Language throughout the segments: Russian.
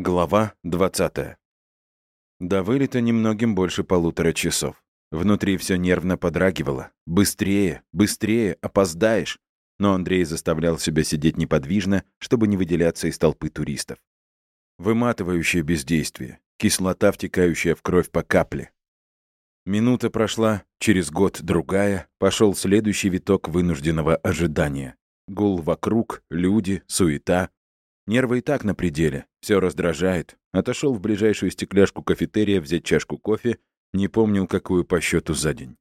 Глава 20. До вылета немногим больше полутора часов. Внутри все нервно подрагивало. Быстрее, быстрее, опоздаешь. Но Андрей заставлял себя сидеть неподвижно, чтобы не выделяться из толпы туристов. Выматывающее бездействие, кислота, втекающая в кровь по капле. Минута прошла, через год другая, пошел следующий виток вынужденного ожидания. Гул вокруг, люди, суета, Нервы и так на пределе. Все раздражает. Отошел в ближайшую стекляшку кафетерия взять чашку кофе, не помнил, какую по счету за день.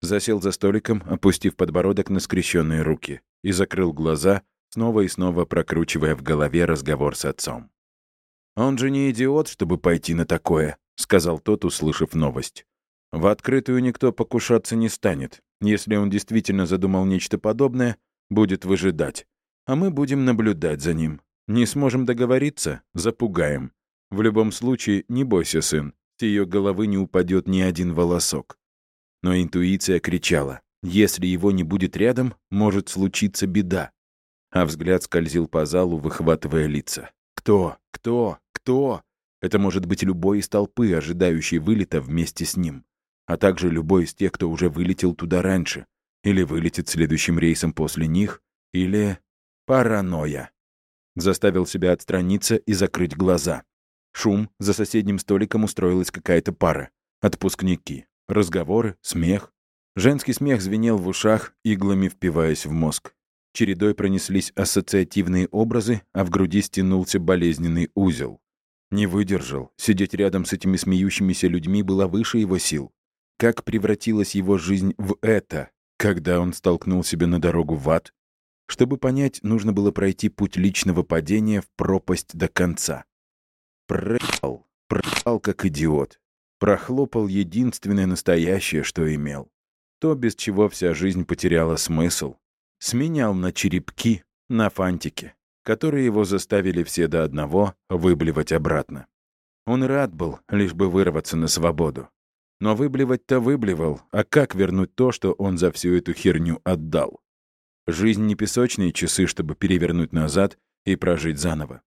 Засел за столиком, опустив подбородок на скрещенные руки, и закрыл глаза, снова и снова прокручивая в голове разговор с отцом. «Он же не идиот, чтобы пойти на такое», — сказал тот, услышав новость. «В открытую никто покушаться не станет. Если он действительно задумал нечто подобное, будет выжидать. А мы будем наблюдать за ним. Не сможем договориться — запугаем. В любом случае, не бойся, сын, с ее головы не упадет ни один волосок. Но интуиция кричала, если его не будет рядом, может случиться беда. А взгляд скользил по залу, выхватывая лица. Кто? Кто? Кто? Это может быть любой из толпы, ожидающий вылета вместе с ним. А также любой из тех, кто уже вылетел туда раньше. Или вылетит следующим рейсом после них. Или... Паранойя. Заставил себя отстраниться и закрыть глаза. Шум, за соседним столиком устроилась какая-то пара. Отпускники. Разговоры, смех. Женский смех звенел в ушах, иглами впиваясь в мозг. Чередой пронеслись ассоциативные образы, а в груди стянулся болезненный узел. Не выдержал. Сидеть рядом с этими смеющимися людьми было выше его сил. Как превратилась его жизнь в это, когда он столкнул себя на дорогу в ад, чтобы понять, нужно было пройти путь личного падения в пропасть до конца. Проехал, проехал как идиот. Прохлопал единственное настоящее, что имел. То, без чего вся жизнь потеряла смысл. Сменял на черепки, на фантики, которые его заставили все до одного выблевать обратно. Он рад был, лишь бы вырваться на свободу. Но выблевать-то выблевал, а как вернуть то, что он за всю эту херню отдал? Жизнь не песочные часы, чтобы перевернуть назад и прожить заново.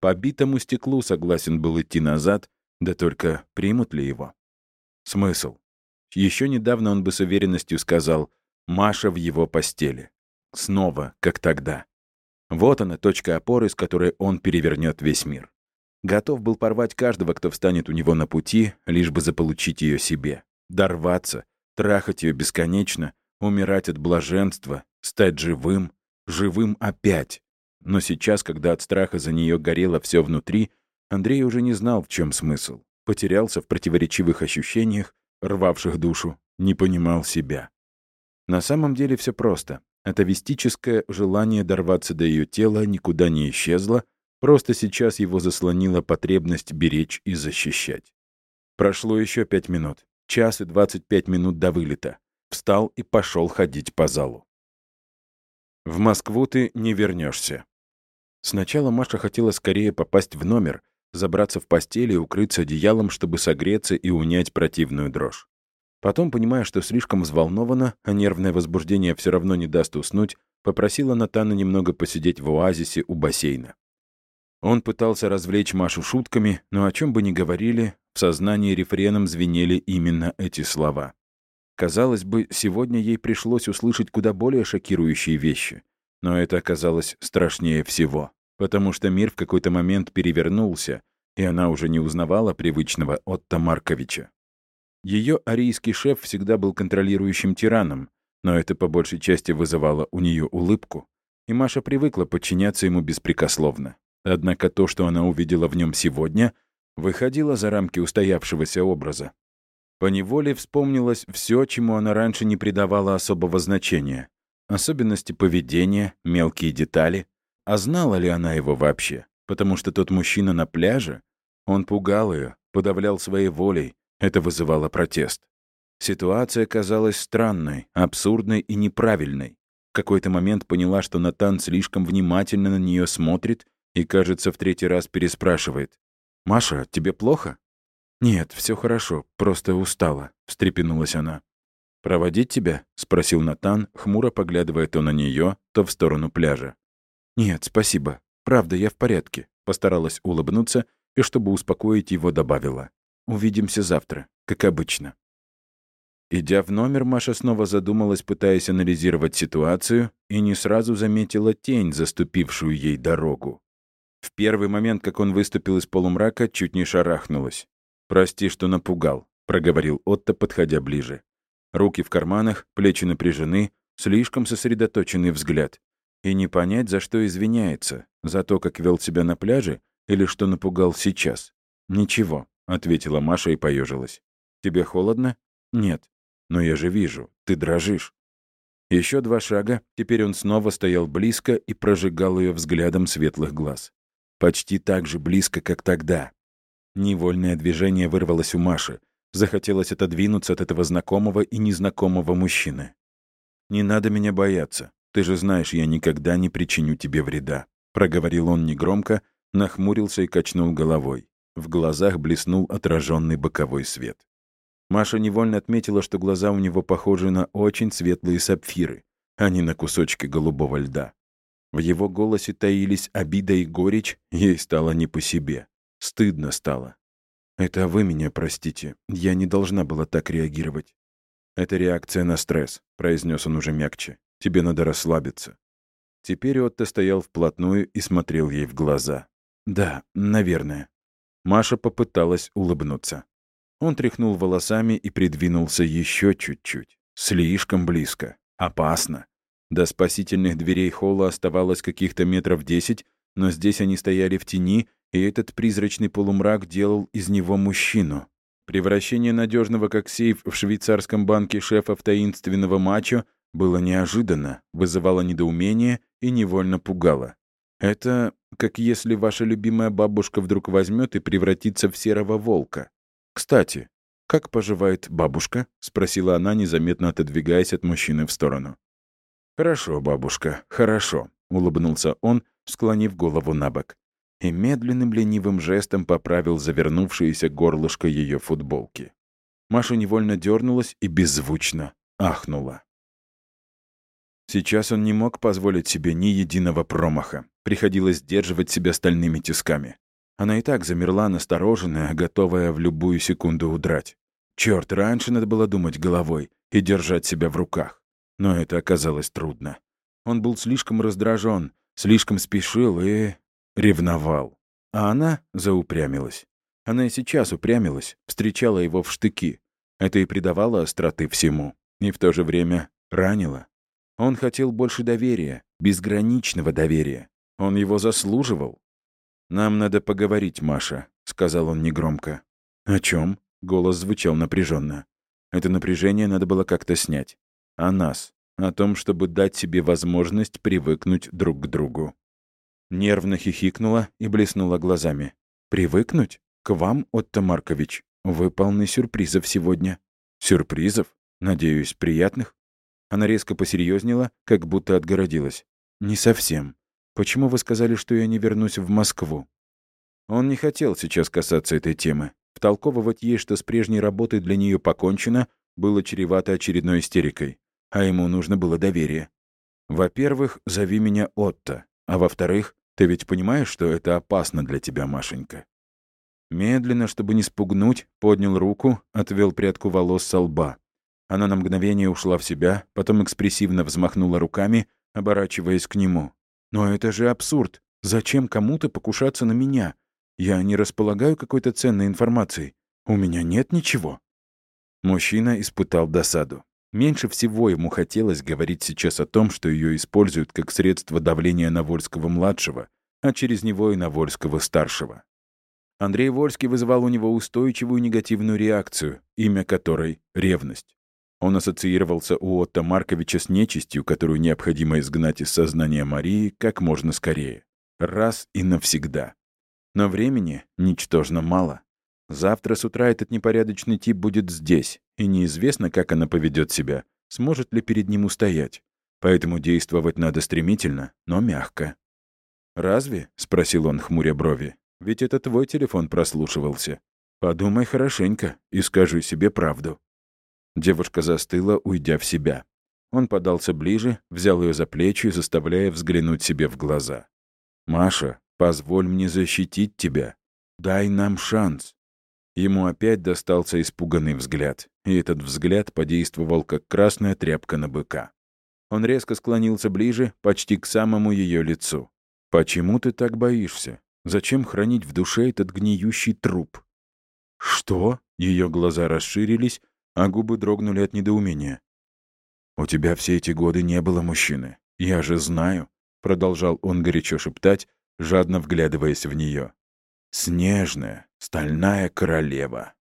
По битому стеклу согласен был идти назад, да только примут ли его? Смысл? Еще недавно он бы с уверенностью сказал «Маша в его постели». Снова, как тогда. Вот она, точка опоры, с которой он перевернет весь мир. Готов был порвать каждого, кто встанет у него на пути, лишь бы заполучить ее себе. Дорваться, трахать ее бесконечно, умирать от блаженства, Стать живым, живым опять. Но сейчас, когда от страха за нее горело все внутри, Андрей уже не знал, в чем смысл. Потерялся в противоречивых ощущениях, рвавших душу, не понимал себя. На самом деле все просто. Атовистическое желание дорваться до ее тела никуда не исчезло, просто сейчас его заслонила потребность беречь и защищать. Прошло еще пять минут. Час и двадцать пять минут до вылета. Встал и пошел ходить по залу. В Москву ты не вернешься. Сначала Маша хотела скорее попасть в номер, забраться в постель и укрыться одеялом, чтобы согреться и унять противную дрожь. Потом, понимая, что слишком взволнована, а нервное возбуждение все равно не даст уснуть, попросила Натана немного посидеть в оазисе у бассейна. Он пытался развлечь Машу шутками, но о чем бы ни говорили, в сознании рефреном звенели именно эти слова. Казалось бы, сегодня ей пришлось услышать куда более шокирующие вещи. Но это оказалось страшнее всего, потому что мир в какой-то момент перевернулся, и она уже не узнавала привычного Отто Марковича. Ее арийский шеф всегда был контролирующим тираном, но это по большей части вызывало у нее улыбку, и Маша привыкла подчиняться ему беспрекословно. Однако то, что она увидела в нем сегодня, выходило за рамки устоявшегося образа. Поневоле вспомнилось все, чему она раньше не придавала особого значения. Особенности поведения, мелкие детали. А знала ли она его вообще? Потому что тот мужчина на пляже, он пугал ее, подавлял своей волей. Это вызывало протест. Ситуация казалась странной, абсурдной и неправильной. В какой-то момент поняла, что Натан слишком внимательно на нее смотрит и, кажется, в третий раз переспрашивает. «Маша, тебе плохо?» «Нет, все хорошо, просто устала», — встрепенулась она. «Проводить тебя?» — спросил Натан, хмуро поглядывая то на нее, то в сторону пляжа. «Нет, спасибо. Правда, я в порядке», — постаралась улыбнуться и, чтобы успокоить его, добавила. «Увидимся завтра, как обычно». Идя в номер, Маша снова задумалась, пытаясь анализировать ситуацию, и не сразу заметила тень, заступившую ей дорогу. В первый момент, как он выступил из полумрака, чуть не шарахнулась. «Прости, что напугал», — проговорил Отто, подходя ближе. Руки в карманах, плечи напряжены, слишком сосредоточенный взгляд. И не понять, за что извиняется, за то, как вел себя на пляже или что напугал сейчас. «Ничего», — ответила Маша и поежилась. «Тебе холодно?» «Нет». «Но я же вижу, ты дрожишь». Еще два шага, теперь он снова стоял близко и прожигал ее взглядом светлых глаз. Почти так же близко, как тогда. Невольное движение вырвалось у Маши. Захотелось отодвинуться от этого знакомого и незнакомого мужчины. «Не надо меня бояться. Ты же знаешь, я никогда не причиню тебе вреда», — проговорил он негромко, нахмурился и качнул головой. В глазах блеснул отраженный боковой свет. Маша невольно отметила, что глаза у него похожи на очень светлые сапфиры, а не на кусочки голубого льда. В его голосе таились обида и горечь, ей стало не по себе. Стыдно стало. «Это вы меня простите. Я не должна была так реагировать». «Это реакция на стресс», — произнес он уже мягче. «Тебе надо расслабиться». Теперь Отто стоял вплотную и смотрел ей в глаза. «Да, наверное». Маша попыталась улыбнуться. Он тряхнул волосами и придвинулся еще чуть-чуть. Слишком близко. Опасно. До спасительных дверей холла оставалось каких-то метров десять, но здесь они стояли в тени, и этот призрачный полумрак делал из него мужчину. Превращение надежного как сейф в швейцарском банке шефа в таинственного мачо было неожиданно, вызывало недоумение и невольно пугало. Это как если ваша любимая бабушка вдруг возьмет и превратится в серого волка. «Кстати, как поживает бабушка?» — спросила она, незаметно отодвигаясь от мужчины в сторону. «Хорошо, бабушка, хорошо», — улыбнулся он, склонив голову на бок и медленным ленивым жестом поправил завернувшееся горлышко ее футболки. Маша невольно дернулась и беззвучно ахнула. Сейчас он не мог позволить себе ни единого промаха. Приходилось сдерживать себя стальными тисками. Она и так замерла, настороженная, готовая в любую секунду удрать. Черт, раньше надо было думать головой и держать себя в руках. Но это оказалось трудно. Он был слишком раздражен, слишком спешил и ревновал. А она заупрямилась. Она и сейчас упрямилась, встречала его в штыки. Это и придавало остроты всему. И в то же время ранило. Он хотел больше доверия, безграничного доверия. Он его заслуживал. «Нам надо поговорить, Маша», — сказал он негромко. «О чем? голос звучал напряженно. Это напряжение надо было как-то снять. О нас. О том, чтобы дать себе возможность привыкнуть друг к другу. Нервно хихикнула и блеснула глазами. «Привыкнуть? К вам, Отто Маркович. Вы полны сюрпризов сегодня». «Сюрпризов? Надеюсь, приятных?» Она резко посерьезнела, как будто отгородилась. «Не совсем. Почему вы сказали, что я не вернусь в Москву?» Он не хотел сейчас касаться этой темы. Втолковывать ей, что с прежней работой для нее покончено, было чревато очередной истерикой. А ему нужно было доверие. «Во-первых, зови меня Отто. А во-вторых, ты ведь понимаешь, что это опасно для тебя, Машенька?» Медленно, чтобы не спугнуть, поднял руку, отвел прядку волос со лба. Она на мгновение ушла в себя, потом экспрессивно взмахнула руками, оборачиваясь к нему. «Но это же абсурд! Зачем кому-то покушаться на меня? Я не располагаю какой-то ценной информацией. У меня нет ничего». Мужчина испытал досаду. Меньше всего ему хотелось говорить сейчас о том, что ее используют как средство давления на Вольского-младшего, а через него и на Вольского-старшего. Андрей Вольский вызывал у него устойчивую негативную реакцию, имя которой — ревность. Он ассоциировался у Отто Марковича с нечистью, которую необходимо изгнать из сознания Марии как можно скорее. Раз и навсегда. Но времени ничтожно мало. Завтра с утра этот непорядочный тип будет здесь, и неизвестно, как она поведет себя, сможет ли перед ним устоять. Поэтому действовать надо стремительно, но мягко. «Разве?» — спросил он, хмуря брови. «Ведь это твой телефон прослушивался. Подумай хорошенько и скажи себе правду». Девушка застыла, уйдя в себя. Он подался ближе, взял ее за плечи, заставляя взглянуть себе в глаза. «Маша, позволь мне защитить тебя. дай нам шанс». Ему опять достался испуганный взгляд, и этот взгляд подействовал, как красная тряпка на быка. Он резко склонился ближе, почти к самому ее лицу. «Почему ты так боишься? Зачем хранить в душе этот гниющий труп?» «Что?» — ее глаза расширились, а губы дрогнули от недоумения. «У тебя все эти годы не было мужчины. Я же знаю», — продолжал он горячо шептать, жадно вглядываясь в нее. «Снежная, стальная королева.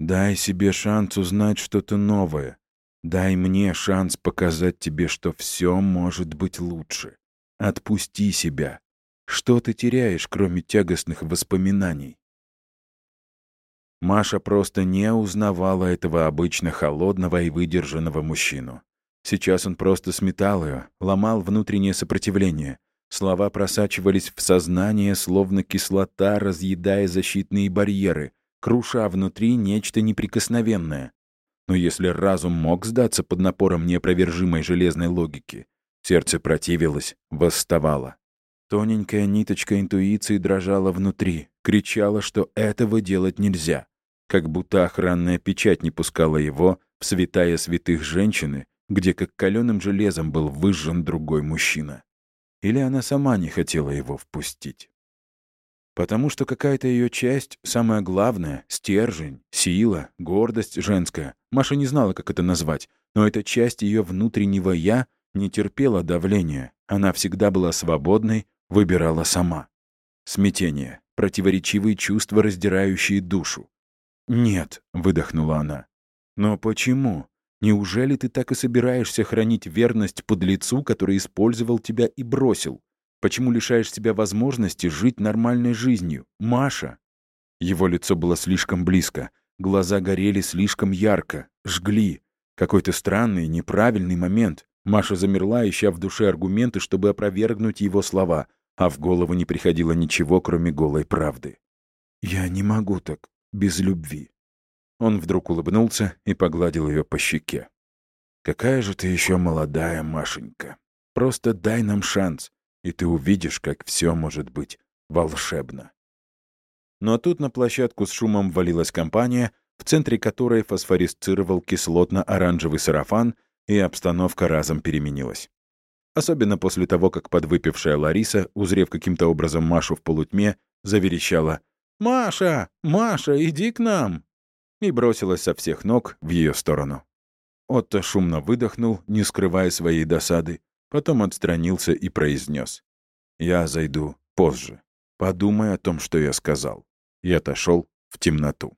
Дай себе шанс узнать что-то новое. Дай мне шанс показать тебе, что все может быть лучше. Отпусти себя. Что ты теряешь, кроме тягостных воспоминаний?» Маша просто не узнавала этого обычно холодного и выдержанного мужчину. Сейчас он просто сметал ее, ломал внутреннее сопротивление. Слова просачивались в сознание, словно кислота, разъедая защитные барьеры, круша внутри нечто неприкосновенное. Но если разум мог сдаться под напором неопровержимой железной логики, сердце противилось, восставало. Тоненькая ниточка интуиции дрожала внутри, кричала, что этого делать нельзя. Как будто охранная печать не пускала его в святая святых женщины, где как каленым железом был выжжен другой мужчина. Или она сама не хотела его впустить. Потому что какая-то ее часть, самая главная, стержень, сила, гордость женская, Маша не знала, как это назвать, но эта часть ее внутреннего «я» не терпела давления. Она всегда была свободной, выбирала сама. Смятение, противоречивые чувства, раздирающие душу. «Нет», — выдохнула она. «Но почему? Неужели ты так и собираешься хранить верность под лицу, который использовал тебя и бросил? Почему лишаешь себя возможности жить нормальной жизнью? Маша!» Его лицо было слишком близко, глаза горели слишком ярко, жгли. Какой-то странный, неправильный момент. Маша замерла, ища в душе аргументы, чтобы опровергнуть его слова, а в голову не приходило ничего, кроме голой правды. «Я не могу так, без любви». Он вдруг улыбнулся и погладил ее по щеке. «Какая же ты еще молодая, Машенька. Просто дай нам шанс, и ты увидишь, как все может быть волшебно». Но тут на площадку с шумом валилась компания, в центре которой фосфорисцировал кислотно-оранжевый сарафан, и обстановка разом переменилась. Особенно после того, как подвыпившая Лариса, узрев каким-то образом Машу в полутьме, заверещала «Маша! Маша, иди к нам!» И бросилась со всех ног в ее сторону. Отто шумно выдохнул, не скрывая своей досады, потом отстранился и произнес: «Я зайду позже. Подумай о том, что я сказал». И отошел в темноту.